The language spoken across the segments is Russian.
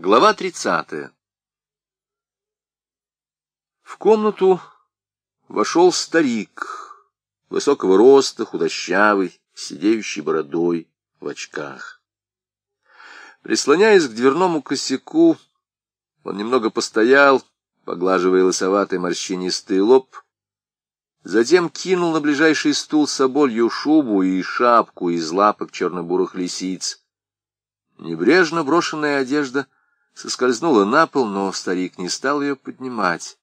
Глава 30. В комнату вошел старик, высокого роста, худощавый, сидеющий бородой, в очках. Прислоняясь к дверному косяку, он немного постоял, поглаживая лысоватый морщинистый лоб, затем кинул на ближайший стул соболью шубу и шапку из лапок черно-бурых лисиц. Небрежно брошенная одежда — соскользнула на пол, но старик не стал ее поднимать.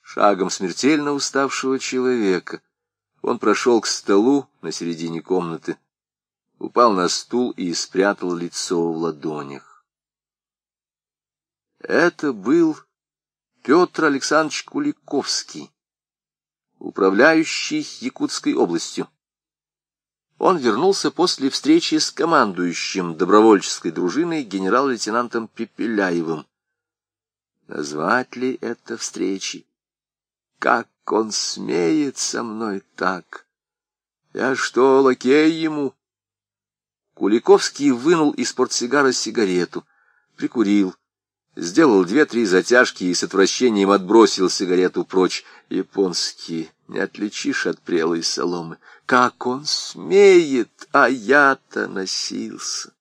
Шагом смертельно уставшего человека он прошел к столу на середине комнаты, упал на стул и спрятал лицо в ладонях. Это был Петр Александрович Куликовский, управляющий Якутской областью. Он вернулся после встречи с командующим добровольческой дружиной генерал-лейтенантом Пепеляевым. Назвать ли это встречей? Как он смеет со мной так? Я что, лакей ему? Куликовский вынул из портсигара сигарету, прикурил, сделал две-три затяжки и с отвращением отбросил сигарету прочь. Японские не отличишь от прелой соломы. Как он смеет, а я-то носился.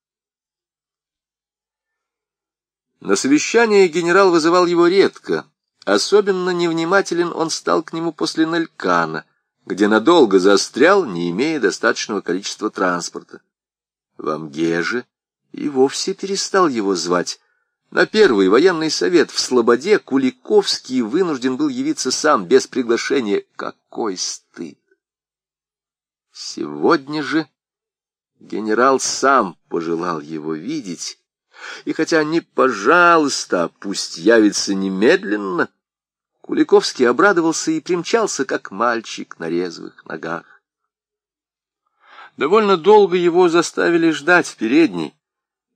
На совещание генерал вызывал его редко. Особенно невнимателен он стал к нему после Нелькана, где надолго застрял, не имея достаточного количества транспорта. В Амгеже и вовсе перестал его звать, на первый военный совет в Слободе Куликовский вынужден был явиться сам, без приглашения. Какой стыд! Сегодня же генерал сам пожелал его видеть, и хотя не пожалуйста, пусть явится немедленно, Куликовский обрадовался и примчался, как мальчик на резвых ногах. Довольно долго его заставили ждать в передней,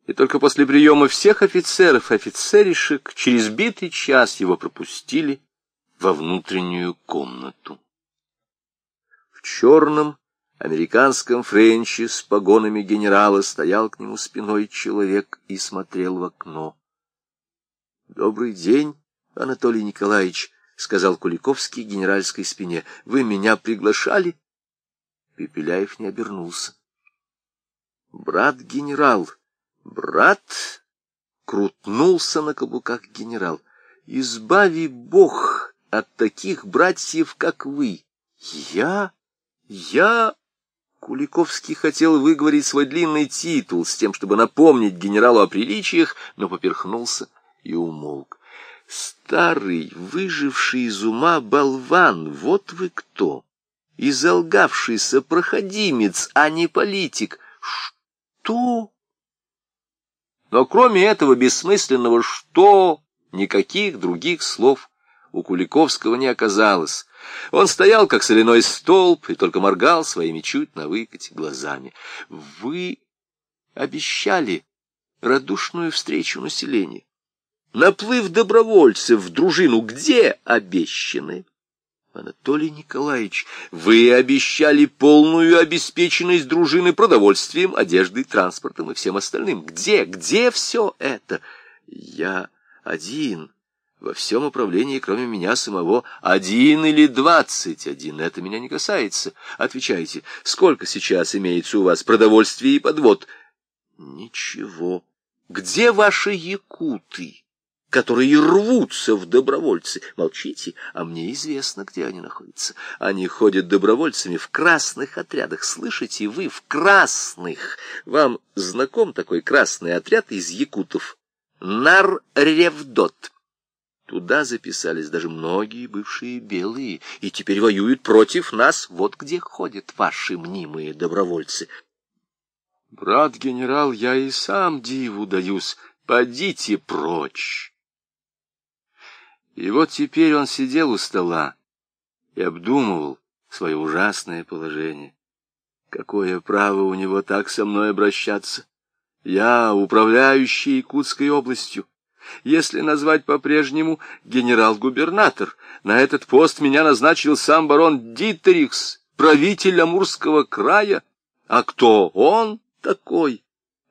и только после приема всех офицеров и офицеришек через битый час его пропустили во внутреннюю комнату. В черном американском френче с погонами генерала стоял к нему спиной человек и смотрел в окно. — Добрый день, Анатолий Николаевич, — сказал Куликовский генеральской спине. — Вы меня приглашали? Пепеляев не обернулся. — Брат генерал, — Брат крутнулся на каблуках генерал. Избави Бог от таких братьев, как вы. Я? Я? Куликовский хотел выговорить свой длинный титул с тем, чтобы напомнить генералу о приличиях, но поперхнулся и умолк. Старый, выживший из ума болван, вот вы кто! Изолгавшийся проходимец, а не политик. Что? Но кроме этого бессмысленного «что» никаких других слов у Куликовского не оказалось. Он стоял, как соляной столб, и только моргал своими чуть на выкате глазами. «Вы обещали радушную встречу населения. Наплыв добровольцев в дружину где обещаны?» Анатолий Николаевич, вы обещали полную обеспеченность дружины продовольствием, одеждой, транспортом и всем остальным. Где, где все это? Я один во всем управлении, кроме меня самого, один или двадцать один. Это меня не касается. Отвечайте, сколько сейчас имеется у вас продовольствия и подвод? Ничего. Где ваши якуты? Которые рвутся в добровольцы. Молчите, а мне известно, где они находятся. Они ходят добровольцами в красных отрядах. Слышите, вы в красных. Вам знаком такой красный отряд из якутов? Нар-Ревдот. Туда записались даже многие бывшие белые, и теперь воюют против нас. Вот где ходят ваши мнимые добровольцы. Брат генерал, я и сам диву даюсь. Подите прочь. И вот теперь он сидел у стола и обдумывал свое ужасное положение. Какое право у него так со мной обращаться? Я управляющий Якутской областью. Если назвать по-прежнему генерал-губернатор, на этот пост меня назначил сам барон Дитерикс, правитель Амурского края. А кто он такой?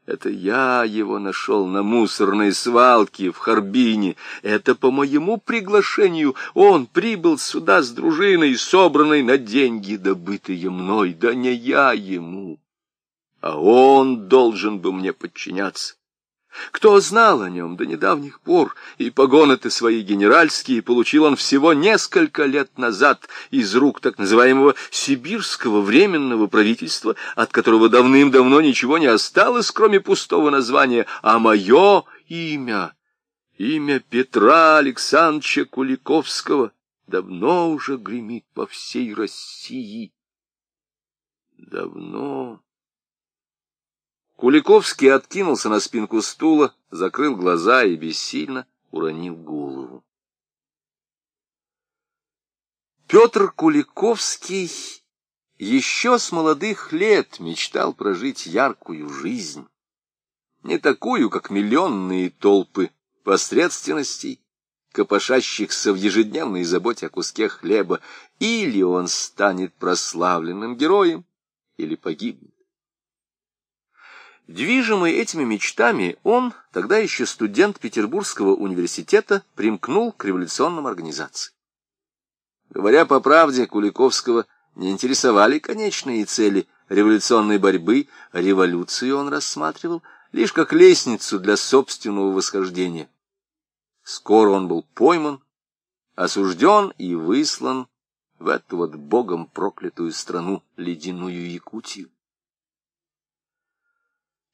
Это я его нашел на мусорной свалке в Харбине. Это по моему приглашению он прибыл сюда с дружиной, собранной на деньги, добытые мной. Да не я ему, а он должен бы мне подчиняться. Кто знал о нем до недавних пор, и погоны-то свои генеральские получил он всего несколько лет назад из рук так называемого сибирского временного правительства, от которого давным-давно ничего не осталось, кроме пустого названия, а мое имя, имя Петра Александровича Куликовского, давно уже гремит по всей России. Давно... Куликовский откинулся на спинку стула, закрыл глаза и бессильно уронил голову. Петр Куликовский еще с молодых лет мечтал прожить яркую жизнь, не такую, как миллионные толпы посредственностей, копошащихся в ежедневной заботе о куске хлеба, или он станет прославленным героем, или погибнет. Движимый этими мечтами, он, тогда еще студент Петербургского университета, примкнул к революционным организациям. Говоря по правде, Куликовского не интересовали конечные цели революционной борьбы, революцию он рассматривал лишь как лестницу для собственного восхождения. Скоро он был пойман, осужден и выслан в эту вот богом проклятую страну, ледяную Якутию.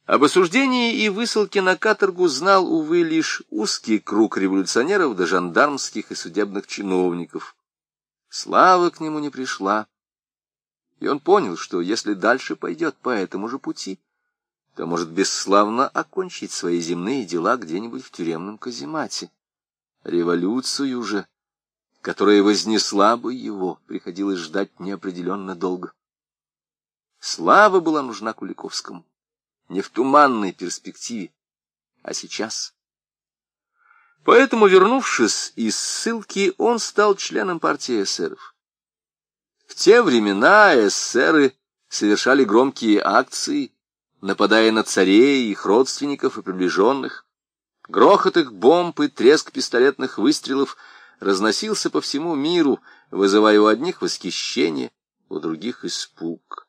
Об осуждении и высылке на каторгу знал, увы, лишь узкий круг революционеров да жандармских и судебных чиновников. Слава к нему не пришла. И он понял, что если дальше пойдет по этому же пути, то может бесславно окончить свои земные дела где-нибудь в тюремном каземате. Революцию же, которая вознесла бы его, приходилось ждать неопределенно долго. Слава была нужна Куликовскому не в туманной перспективе, а сейчас. Поэтому, вернувшись из ссылки, он стал членом партии эсеров. В те времена эсеры совершали громкие акции, нападая на царей, их родственников и приближенных. Грохот их бомб и треск пистолетных выстрелов разносился по всему миру, вызывая у одних восхищение, у других испуг.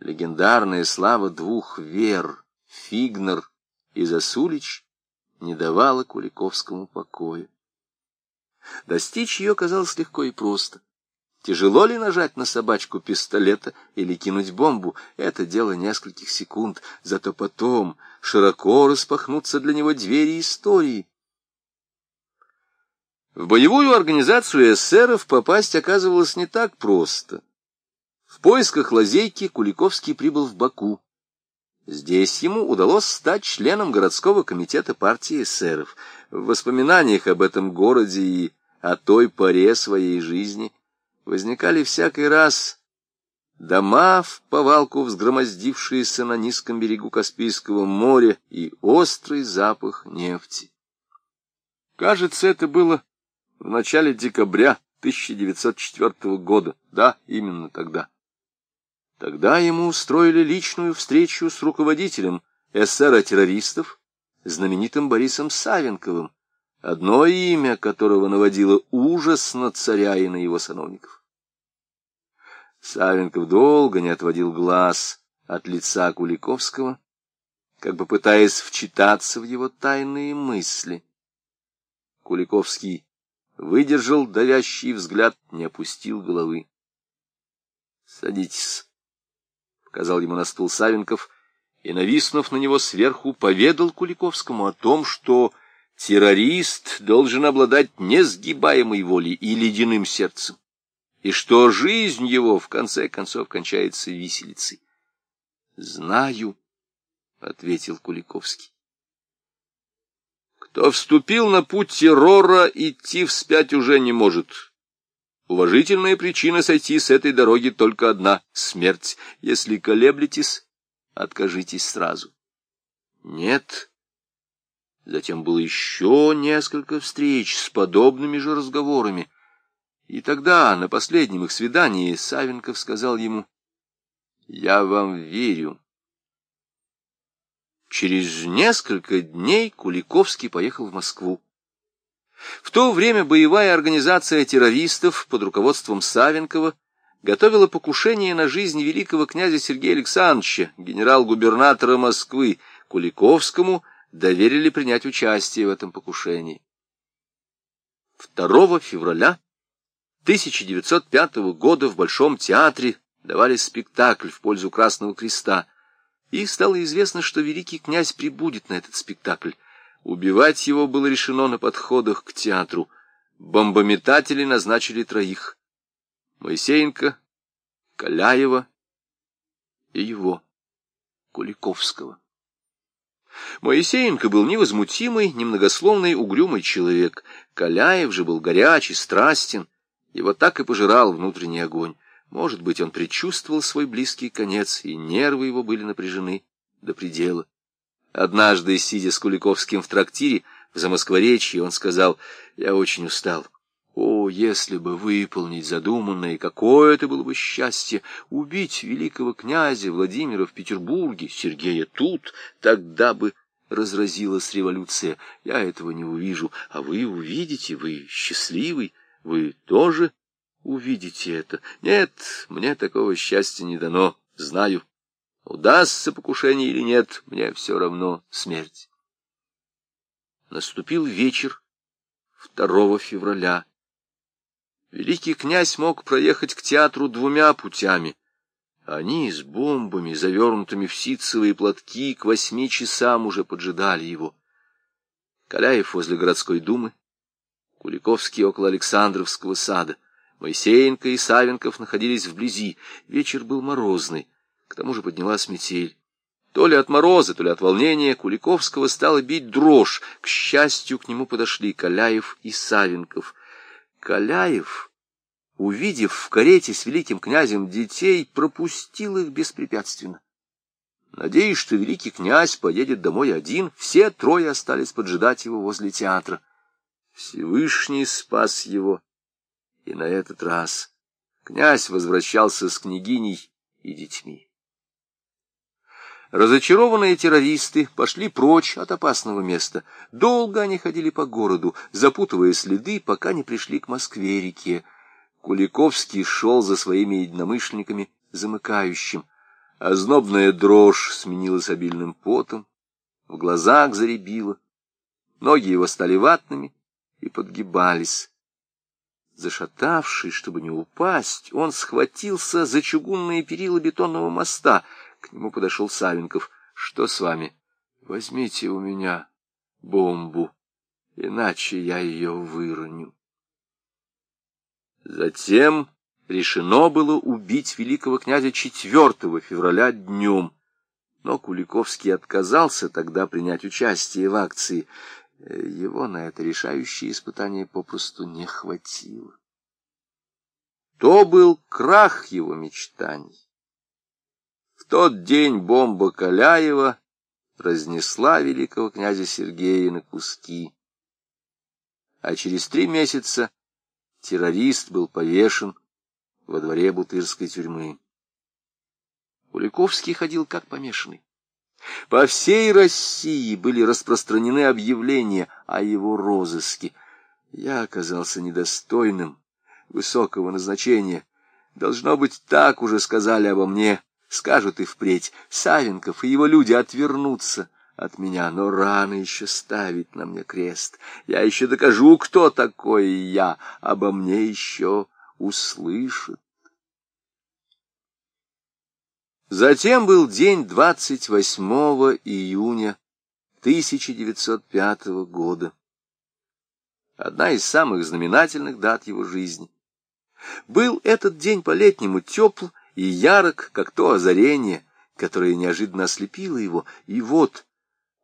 Легендарная слава двух вер, Фигнер и Засулич, не давала Куликовскому покоя. Достичь ее казалось легко и просто. Тяжело ли нажать на собачку пистолета или кинуть бомбу? Это дело нескольких секунд, зато потом широко распахнутся для него двери истории. В боевую организацию эсеров попасть оказывалось не так просто. В поисках лазейки Куликовский прибыл в Баку. Здесь ему удалось стать членом городского комитета партии эсеров. В воспоминаниях об этом городе и о той поре своей жизни возникали всякий раз дома в повалку, взгромоздившиеся на низком берегу Каспийского моря, и острый запах нефти. Кажется, это было в начале декабря 1904 года. Да, именно тогда. Тогда ему устроили личную встречу с руководителем эсера-террористов, знаменитым Борисом Савенковым, одно имя которого наводило ужас на царя и на его сановников. Савенков долго не отводил глаз от лица Куликовского, как бы пытаясь вчитаться в его тайные мысли. Куликовский выдержал давящий взгляд, не опустил головы. — Садитесь показал ему на стул Савенков, и, нависнув на него сверху, поведал Куликовскому о том, что террорист должен обладать несгибаемой волей и ледяным сердцем, и что жизнь его, в конце концов, кончается виселицей. — Знаю, — ответил Куликовский. Кто вступил на путь террора, идти вспять уже не может. Уважительная причина сойти с этой дороги только одна — смерть. Если колеблетесь, откажитесь сразу. Нет. Затем было еще несколько встреч с подобными же разговорами. И тогда, на последнем их свидании, Савенков сказал ему, «Я вам верю». Через несколько дней Куликовский поехал в Москву. В то время боевая организация террористов под руководством Савенкова готовила покушение на жизнь великого князя Сергея Александровича, генерал-губернатора Москвы, Куликовскому доверили принять участие в этом покушении. 2 февраля 1905 года в Большом театре давали спектакль в пользу Красного Креста, и стало известно, что великий князь прибудет на этот спектакль. Убивать его было решено на подходах к театру. Бомбометатели назначили троих. Моисеенко, Каляева и его, Куликовского. Моисеенко был невозмутимый, немногословный, угрюмый человек. Каляев же был горячий, страстен. Его так и пожирал внутренний огонь. Может быть, он предчувствовал свой близкий конец, и нервы его были напряжены до предела. Однажды, сидя с Куликовским в трактире в Замоскворечье, он сказал, «Я очень устал. О, если бы выполнить задуманное, какое это было бы счастье, убить великого князя Владимира в Петербурге, Сергея тут, тогда бы разразилась революция. Я этого не увижу, а вы увидите, вы счастливый, вы тоже увидите это. Нет, мне такого счастья не дано, знаю. Удастся покушение или нет, мне все равно смерть. Наступил вечер 2 февраля. Великий князь мог проехать к театру двумя путями. Они с бомбами, завернутыми в ситцевые платки, к восьми часам уже поджидали его. Каляев возле городской думы, Куликовский около Александровского сада. Моисеенко и Савенков находились вблизи. Вечер был морозный, к тому же поднялась метель. То ли от мороза, то ли от волнения Куликовского стало бить дрожь. К счастью, к нему подошли Каляев и Савенков — Каляев, увидев в карете с великим князем детей, пропустил их беспрепятственно. Надеясь, что великий князь поедет домой один, все трое остались поджидать его возле театра. Всевышний спас его, и на этот раз князь возвращался с княгиней и детьми. Разочарованные террористы пошли прочь от опасного места. Долго они ходили по городу, запутывая следы, пока не пришли к Москве-реке. Куликовский шел за своими единомышленниками, замыкающим. Ознобная дрожь сменилась обильным потом, в глазах заребило, ноги его стали ватными и подгибались. Зашатавшись, чтобы не упасть, он схватился за чугунные перила бетонного моста — к нему подошел Савенков. — Что с вами? — Возьмите у меня бомбу, иначе я ее выроню. Затем решено было убить великого князя 4 февраля днем, но Куликовский отказался тогда принять участие в акции. Его на это решающее испытание попросту не хватило. То был крах его мечтаний тот день бомба Каляева разнесла великого князя Сергея на куски. А через три месяца террорист был повешен во дворе Бутырской тюрьмы. Куликовский ходил как помешанный. По всей России были распространены объявления о его розыске. Я оказался недостойным высокого назначения. Должно быть, так уже сказали обо мне Скажут и впредь, Савенков и его люди отвернутся от меня, но рано еще ставить на мне крест. Я еще докажу, кто такой я, обо мне еще услышат. Затем был день 28 июня 1905 года. Одна из самых знаменательных дат его жизни. Был этот день по-летнему тепл и ярок, как то озарение, которое неожиданно ослепило его. И вот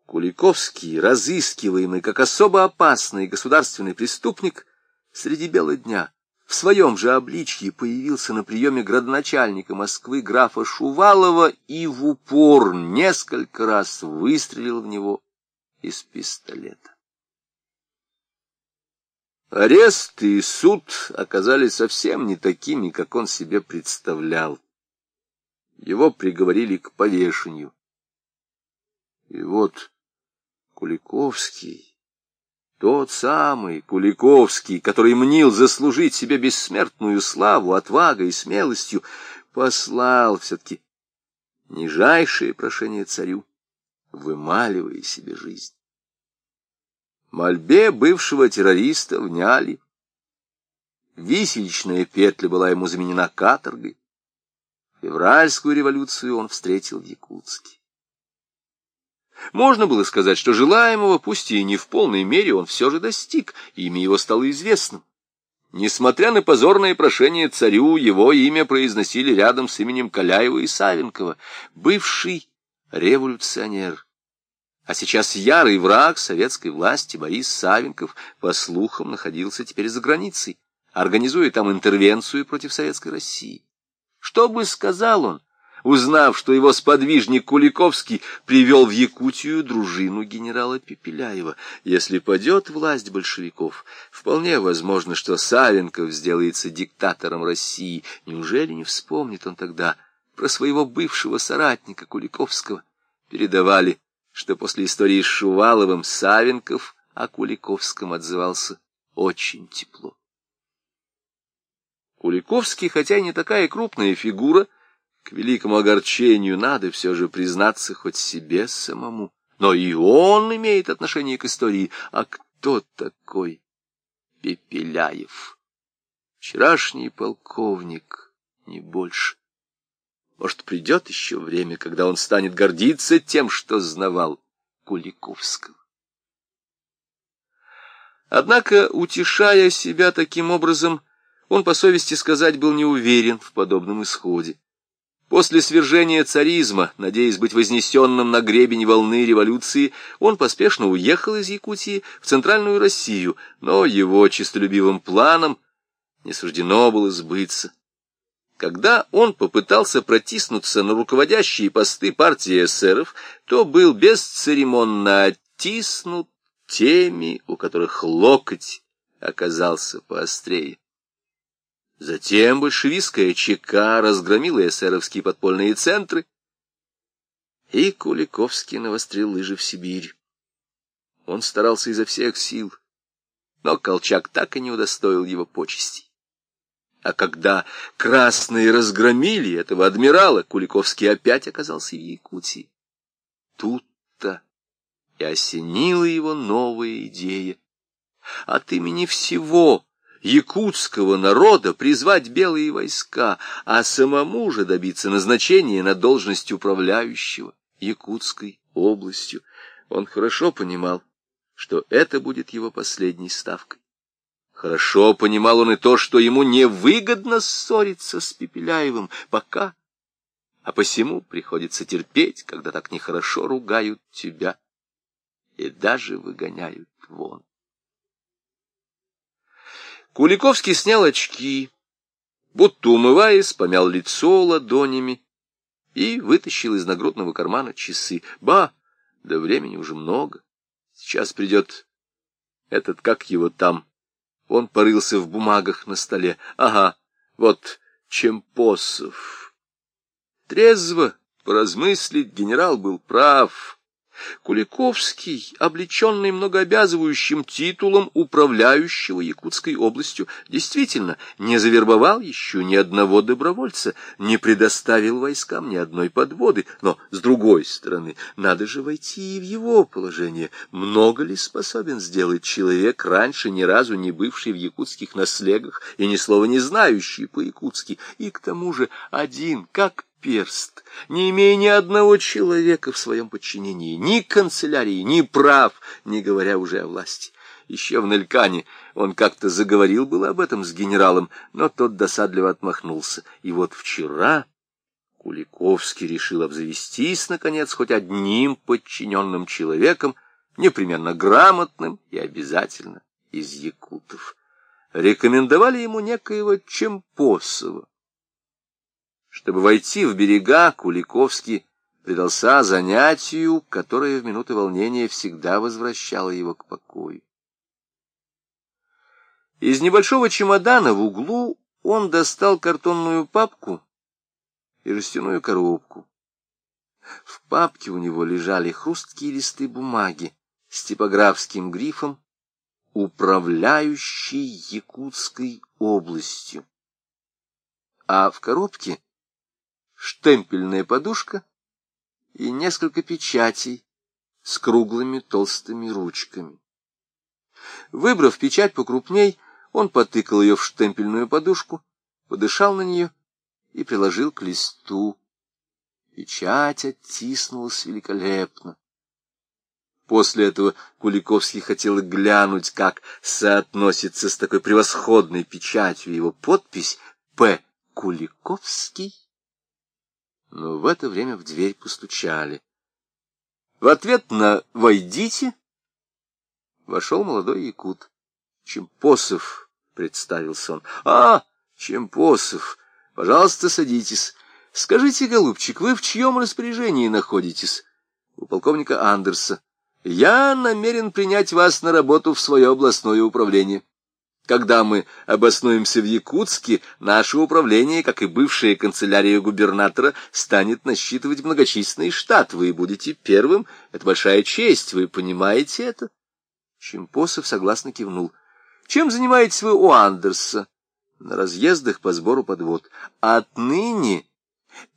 Куликовский, разыскиваемый как особо опасный государственный преступник, среди бела дня в своем же обличье появился на приеме градоначальника Москвы графа Шувалова и в упор несколько раз выстрелил в него из пистолета. Арест и суд оказались совсем не такими, как он себе представлял. Его приговорили к повешению. И вот Куликовский, тот самый Куликовский, который мнил заслужить себе бессмертную славу отвагой и смелостью, послал все-таки нижайшее прошение царю, вымаливая себе жизнь. Мольбе бывшего террориста вняли. Висельчная петля была ему заменена каторгой. Февральскую революцию он встретил в Якутске. Можно было сказать, что желаемого, пусть и не в полной мере, он все же достиг, имя его стало известным. Несмотря на позорное прошение царю, его имя произносили рядом с именем Каляева и Савенкова, бывший революционер. А сейчас ярый враг советской власти Борис Савенков, по слухам, находился теперь за границей, организуя там интервенцию против советской России. Что бы сказал он, узнав, что его сподвижник Куликовский привел в Якутию дружину генерала Пепеляева. Если падет власть большевиков, вполне возможно, что Савенков сделается диктатором России. Неужели не вспомнит он тогда про своего бывшего соратника Куликовского? Передавали, что после истории с Шуваловым Савенков о Куликовском отзывался очень тепло. Куликовский, хотя и не такая крупная фигура, к великому огорчению надо все же признаться хоть себе самому. Но и он имеет отношение к истории. А кто такой Пепеляев? Вчерашний полковник, не больше. Может, придет еще время, когда он станет гордиться тем, что знавал Куликовского. Однако, утешая себя таким образом, он, по совести сказать, был не уверен в подобном исходе. После свержения царизма, надеясь быть вознесенным на гребень волны революции, он поспешно уехал из Якутии в Центральную Россию, но его честолюбивым планам не суждено было сбыться. Когда он попытался протиснуться на руководящие посты партии эсеров, то был бесцеремонно оттиснут теми, у которых локоть оказался поострее. Затем большевистская ЧК разгромила эсеровские подпольные центры, и Куликовский навострил лыжи в Сибирь. Он старался изо всех сил, но Колчак так и не удостоил его почестей. А когда красные разгромили этого адмирала, Куликовский опять оказался в Якутии. Тут-то и осенила его новая идея. От имени всего якутского народа призвать белые войска, а самому же добиться назначения на должность управляющего Якутской областью. Он хорошо понимал, что это будет его последней ставкой. Хорошо понимал он и то, что ему невыгодно ссориться с Пепеляевым пока, а посему приходится терпеть, когда так нехорошо ругают тебя и даже выгоняют вон. Куликовский снял очки, будто умываясь, помял лицо ладонями и вытащил из нагрудного кармана часы. Ба, да времени уже много. Сейчас придет этот, как его там. Он порылся в бумагах на столе. Ага, вот Чемпосов. Трезво поразмыслить генерал был прав. Куликовский, облеченный многообязывающим титулом управляющего Якутской областью, действительно не завербовал еще ни одного добровольца, не предоставил войскам ни одной подводы, но, с другой стороны, надо же войти и в его положение. Много ли способен сделать человек, раньше ни разу не бывший в якутских наслегах и ни слова не знающий по-якутски, и к тому же один, как перст, не имея ни одного человека в своем подчинении, ни канцелярии, ни прав, не говоря уже о власти. Еще в Нелькане он как-то заговорил было об этом с генералом, но тот досадливо отмахнулся. И вот вчера Куликовский решил обзавестись, наконец, хоть одним подчиненным человеком, непременно грамотным и обязательно из якутов. Рекомендовали ему некоего Чемпосова. Чтобы войти в берега, Куликовский предался занятию, которое в минуты волнения всегда возвращало его к покою. Из небольшого чемодана в углу он достал картонную папку и жестяную коробку. В папке у него лежали хрусткие листы бумаги с типографским грифом «Управляющий Якутской областью». А в коробке штемпельная подушка и несколько печатей с круглыми толстыми ручками. Выбрав печать покрупней, он потыкал ее в штемпельную подушку, подышал на нее и приложил к листу. Печать оттиснулась великолепно. После этого Куликовский хотел глянуть, как соотносится с такой превосходной печатью его подпись «П. Куликовский». Но в это время в дверь постучали. В ответ на «Войдите» вошел молодой якут. Чемпосов, представился он. А, Чемпосов, пожалуйста, садитесь. Скажите, голубчик, вы в чьем распоряжении находитесь? У полковника Андерса. Я намерен принять вас на работу в свое областное управление. Когда мы обоснуемся в Якутске, наше управление, как и бывшая канцелярия губернатора, станет насчитывать многочисленный штат. Вы будете первым. Это большая честь, вы понимаете это? Чемпосов согласно кивнул. Чем занимаетесь вы у Андерса? На разъездах по сбору подвод. Отныне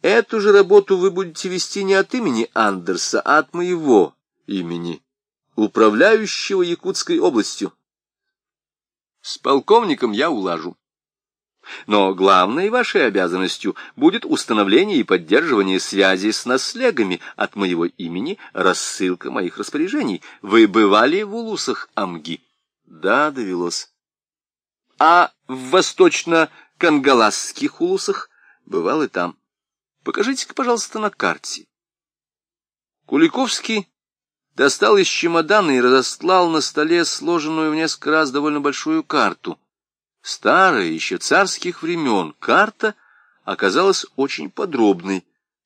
эту же работу вы будете вести не от имени Андерса, а от моего имени, управляющего Якутской областью. С полковником я улажу. Но главной вашей обязанностью будет установление и поддерживание связи с наслегами от моего имени, рассылка моих распоряжений. Вы бывали в улусах Амги? Да, довелось. А в восточно-кангаласских улусах бывал и там. Покажите-ка, пожалуйста, на карте. Куликовский достал из чемодана и разослал на столе сложенную в несколько раз довольно большую карту. Старая, еще царских времен, карта оказалась очень подробной.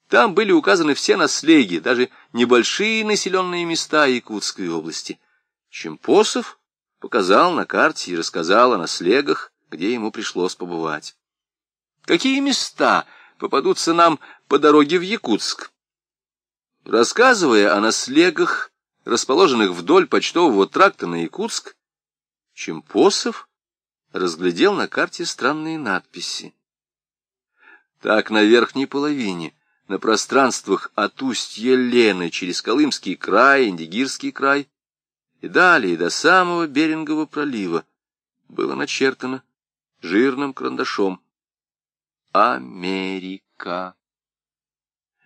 Там были указаны все наслеги, даже небольшие населенные места Якутской области. Чемпосов показал на карте и рассказал о наслегах, где ему пришлось побывать. Какие места попадутся нам по дороге в Якутск? Рассказывая о наслегах, расположенных вдоль почтового тракта на Якутск, Чемпосов разглядел на карте странные надписи. Так на верхней половине, на пространствах от устья Лены через Колымский край, Индигирский край и далее до самого Берингового пролива было начертано жирным карандашом «Америка».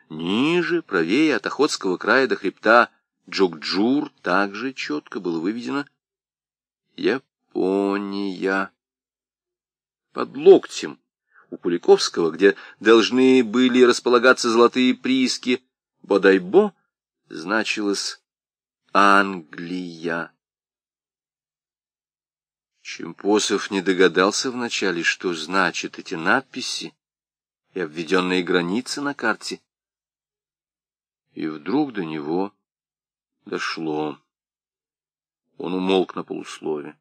Ниже, правее от Охотского края до хребта Джокджур также четко было выведено «Япония». Под локтем у Куликовского, где должны были располагаться золотые прииски Бодайбо, значилось «Англия». Чемпосов не догадался вначале, что значат эти надписи и обведенные границы на карте. И вдруг до него дошло. Он умолк на полуслове.